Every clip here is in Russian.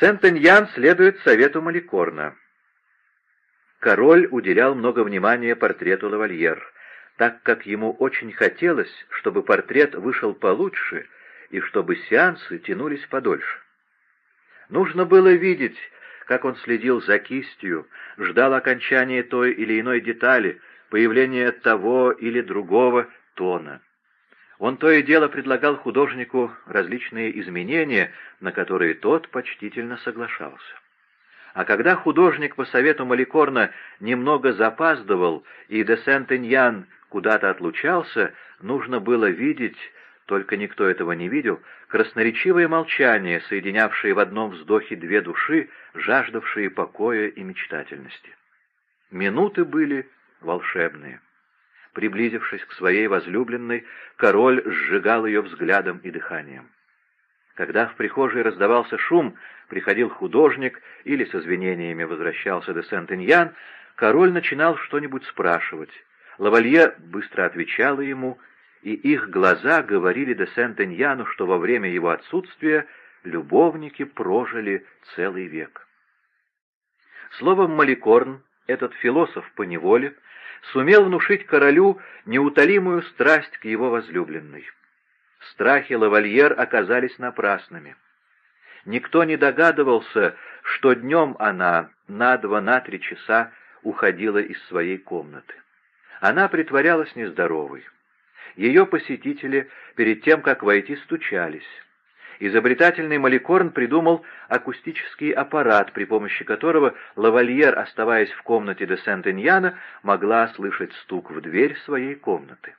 Сент-Эньян следует совету Маликорна. Король уделял много внимания портрету лавальер, так как ему очень хотелось, чтобы портрет вышел получше и чтобы сеансы тянулись подольше. Нужно было видеть, как он следил за кистью, ждал окончания той или иной детали, появления того или другого тона. Он то и дело предлагал художнику различные изменения, на которые тот почтительно соглашался. А когда художник по совету Маликорна немного запаздывал и де Сент-Эньян куда-то отлучался, нужно было видеть, только никто этого не видел, красноречивое молчание, соединявшее в одном вздохе две души, жаждавшие покоя и мечтательности. Минуты были волшебные. Приблизившись к своей возлюбленной, король сжигал ее взглядом и дыханием. Когда в прихожей раздавался шум, приходил художник или с извинениями возвращался де Сент-Иньян, король начинал что-нибудь спрашивать. Лавалье быстро отвечала ему, и их глаза говорили де Сент-Эньяну, что во время его отсутствия любовники прожили целый век. Словом, Маликорн, этот философ по неволе, сумел внушить королю неутолимую страсть к его возлюбленной. Страхи лавальер оказались напрасными. Никто не догадывался, что днем она на два-на три часа уходила из своей комнаты. Она притворялась нездоровой. Ее посетители перед тем, как войти, стучались. Изобретательный Маликорн придумал акустический аппарат, при помощи которого лавальер, оставаясь в комнате де Сент-Эньяна, могла слышать стук в дверь своей комнаты.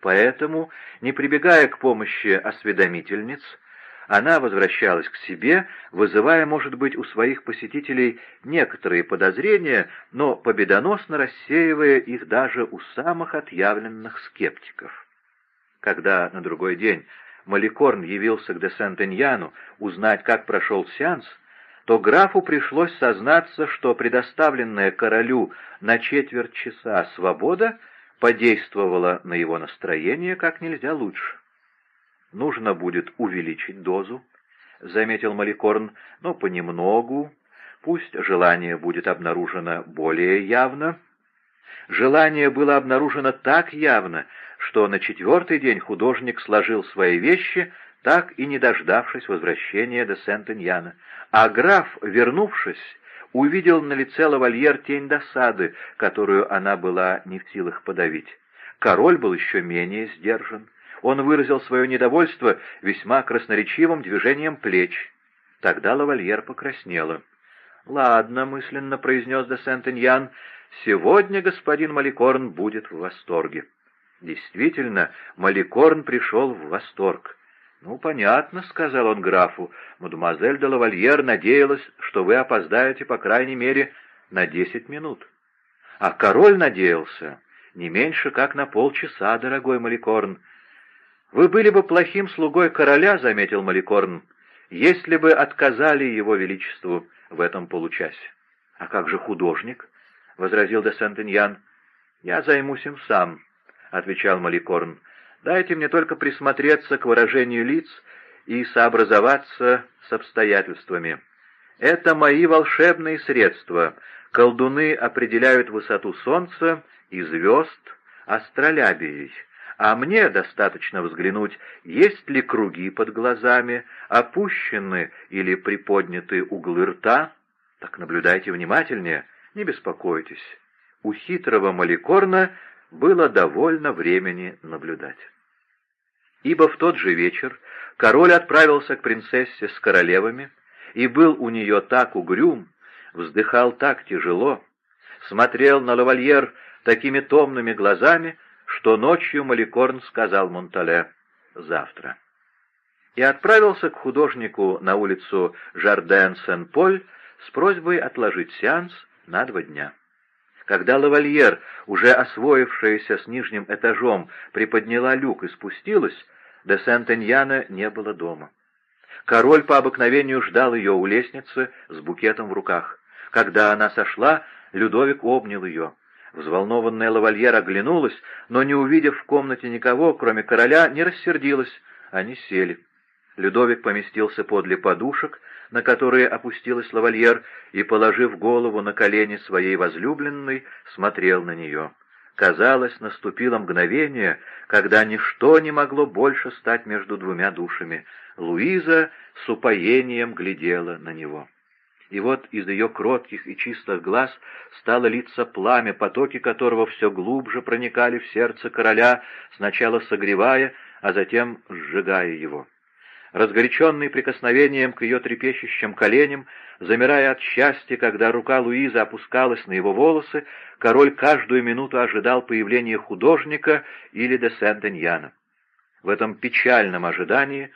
Поэтому, не прибегая к помощи осведомительниц, она возвращалась к себе, вызывая, может быть, у своих посетителей некоторые подозрения, но победоносно рассеивая их даже у самых отъявленных скептиков. Когда на другой день Маликорн явился к де Сент-Эньяну узнать, как прошел сеанс, то графу пришлось сознаться, что предоставленная королю на четверть часа свобода подействовала на его настроение как нельзя лучше. Нужно будет увеличить дозу, — заметил Маликорн, — но понемногу, пусть желание будет обнаружено более явно. Желание было обнаружено так явно, что на четвертый день художник сложил свои вещи, так и не дождавшись возвращения до Сент-Эньяна. А граф, вернувшись, увидел на лице лавальер тень досады, которую она была не в силах подавить. Король был еще менее сдержан он выразил свое недовольство весьма красноречивым движением плеч. Тогда лавальер покраснела. «Ладно», — мысленно произнес де Сент-Эньян, — «сегодня господин Маликорн будет в восторге». Действительно, Маликорн пришел в восторг. «Ну, понятно», — сказал он графу, — «мадемуазель де лавальер надеялась, что вы опоздаете, по крайней мере, на десять минут». А король надеялся не меньше, как на полчаса, дорогой Маликорн. «Вы были бы плохим слугой короля», — заметил Маликорн, — «если бы отказали его величеству в этом получасе». «А как же художник?» — возразил де Сент-Иньян. «Я займусь им сам», — отвечал Маликорн. «Дайте мне только присмотреться к выражению лиц и сообразоваться с обстоятельствами. Это мои волшебные средства. Колдуны определяют высоту солнца и звезд астролябией» а мне достаточно взглянуть, есть ли круги под глазами, опущены или приподняты углы рта. Так наблюдайте внимательнее, не беспокойтесь. У хитрого Маликорна было довольно времени наблюдать. Ибо в тот же вечер король отправился к принцессе с королевами и был у нее так угрюм, вздыхал так тяжело, смотрел на лавальер такими томными глазами, что ночью Маликорн сказал Монтале «завтра» и отправился к художнику на улицу Жарден-Сен-Поль с просьбой отложить сеанс на два дня. Когда лавальер, уже освоившаяся с нижним этажом, приподняла люк и спустилась, де Сент-Эньяна не было дома. Король по обыкновению ждал ее у лестницы с букетом в руках. Когда она сошла, Людовик обнял ее. Взволнованная лавальер оглянулась, но, не увидев в комнате никого, кроме короля, не рассердилась. Они сели. Людовик поместился подле подушек, на которые опустилась лавальер, и, положив голову на колени своей возлюбленной, смотрел на нее. Казалось, наступило мгновение, когда ничто не могло больше стать между двумя душами. Луиза с упоением глядела на него. И вот из ее кротких и чистых глаз стало литься пламя, потоки которого все глубже проникали в сердце короля, сначала согревая, а затем сжигая его. Разгоряченный прикосновением к ее трепещущим коленям, замирая от счастья, когда рука Луизы опускалась на его волосы, король каждую минуту ожидал появления художника или де Сент-Эньяна. В этом печальном ожидании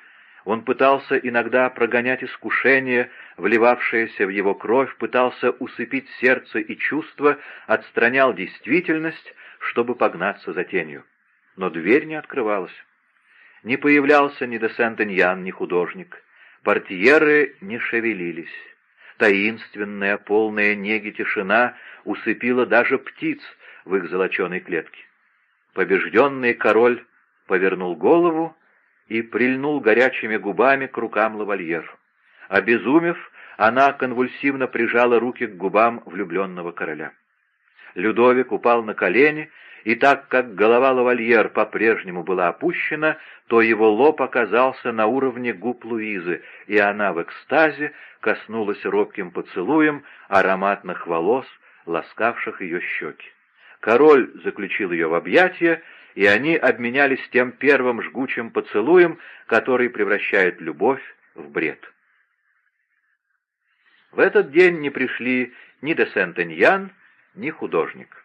он пытался иногда прогонять искушение, вливавшееся в его кровь, пытался усыпить сердце и чувства, отстранял действительность, чтобы погнаться за тенью. Но дверь не открывалась. Не появлялся ни де Сент-Эньян, ни художник. Портьеры не шевелились. Таинственная, полная неги тишина усыпила даже птиц в их золоченой клетке. Побежденный король повернул голову и прильнул горячими губами к рукам лавальер. Обезумев, она конвульсивно прижала руки к губам влюбленного короля. Людовик упал на колени и так как голова лавальер по-прежнему была опущена, то его лоб оказался на уровне губ Луизы, и она в экстазе коснулась робким поцелуем ароматных волос, ласкавших ее щеки. Король заключил ее в объятия, и они обменялись тем первым жгучим поцелуем, который превращает любовь в бред. В этот день не пришли ни де Сент-Эньян, ни художник.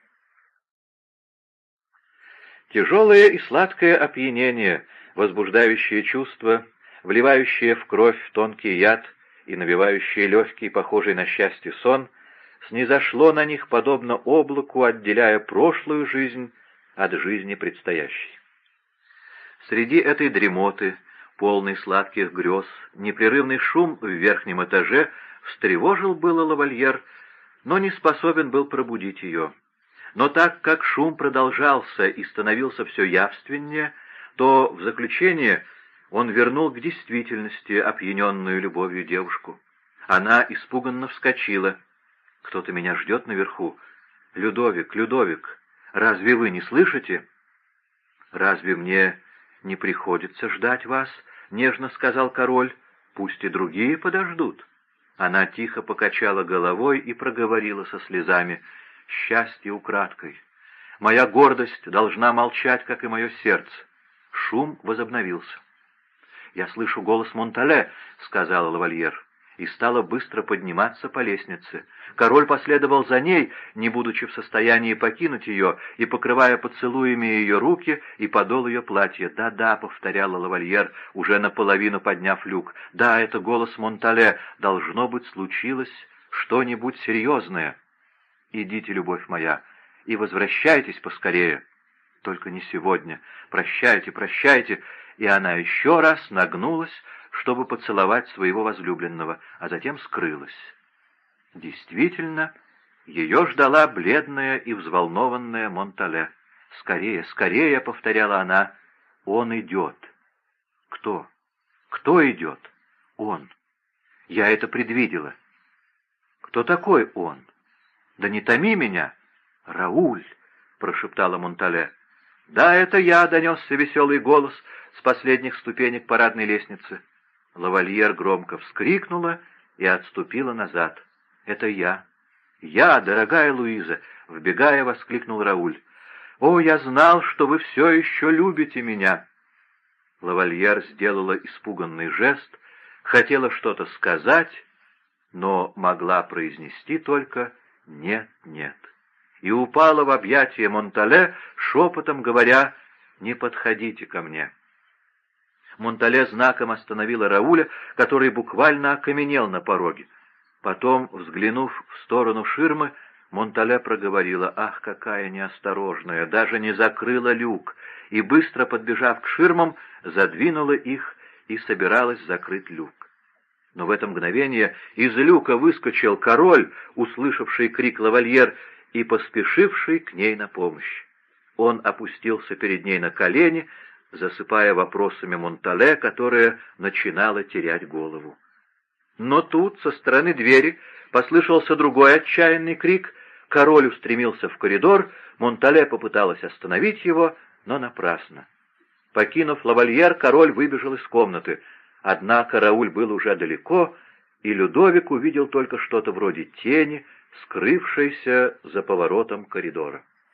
Тяжелое и сладкое опьянение, возбуждающее чувства, вливающее в кровь тонкий яд и набивающее легкий, похожий на счастье сон, снизошло на них подобно облаку, отделяя прошлую жизнь от жизни предстоящей. Среди этой дремоты, полной сладких грез, непрерывный шум в верхнем этаже встревожил было лавальер, но не способен был пробудить ее. Но так как шум продолжался и становился все явственнее, то в заключение он вернул к действительности опьяненную любовью девушку. Она испуганно вскочила. «Кто-то меня ждет наверху. Людовик, Людовик, разве вы не слышите?» «Разве мне не приходится ждать вас?» — нежно сказал король. «Пусть и другие подождут». Она тихо покачала головой и проговорила со слезами — счастье украдкой. Моя гордость должна молчать, как и мое сердце. Шум возобновился. «Я слышу голос Монтале», — сказала лавальер, и стала быстро подниматься по лестнице. Король последовал за ней, не будучи в состоянии покинуть ее, и покрывая поцелуями ее руки и подол ее платья. «Да-да», — повторяла лавальер, уже наполовину подняв люк, — «да, это голос Монтале. Должно быть, случилось что-нибудь серьезное». Идите, любовь моя, и возвращайтесь поскорее. Только не сегодня. Прощайте, прощайте. И она еще раз нагнулась, чтобы поцеловать своего возлюбленного, а затем скрылась. Действительно, ее ждала бледная и взволнованная Монтале. «Скорее, скорее!» — повторяла она. «Он идет». «Кто? Кто идет?» «Он. Я это предвидела». «Кто такой он?» «Да не томи меня!» «Рауль!» — прошептала Монтале. «Да, это я!» — донесся веселый голос с последних ступенек парадной лестницы. Лавальер громко вскрикнула и отступила назад. «Это я!» «Я, дорогая Луиза!» — вбегая, воскликнул Рауль. «О, я знал, что вы все еще любите меня!» Лавальер сделала испуганный жест, хотела что-то сказать, но могла произнести только нет, нет. И упала в объятия Монтале, шепотом говоря, «Не подходите ко мне». Монтале знаком остановила Рауля, который буквально окаменел на пороге. Потом, взглянув в сторону ширмы, Монтале проговорила, «Ах, какая неосторожная! Даже не закрыла люк!» и, быстро подбежав к ширмам, задвинула их и собиралась закрыть люк. Но в это мгновение из люка выскочил король, услышавший крик лавальер и поспешивший к ней на помощь. Он опустился перед ней на колени, засыпая вопросами Монтале, которая начинала терять голову. Но тут, со стороны двери, послышался другой отчаянный крик. Король устремился в коридор, Монтале попыталась остановить его, но напрасно. Покинув лавальер, король выбежал из комнаты. Однако Рауль был уже далеко, и Людовик увидел только что-то вроде тени, скрывшейся за поворотом коридора.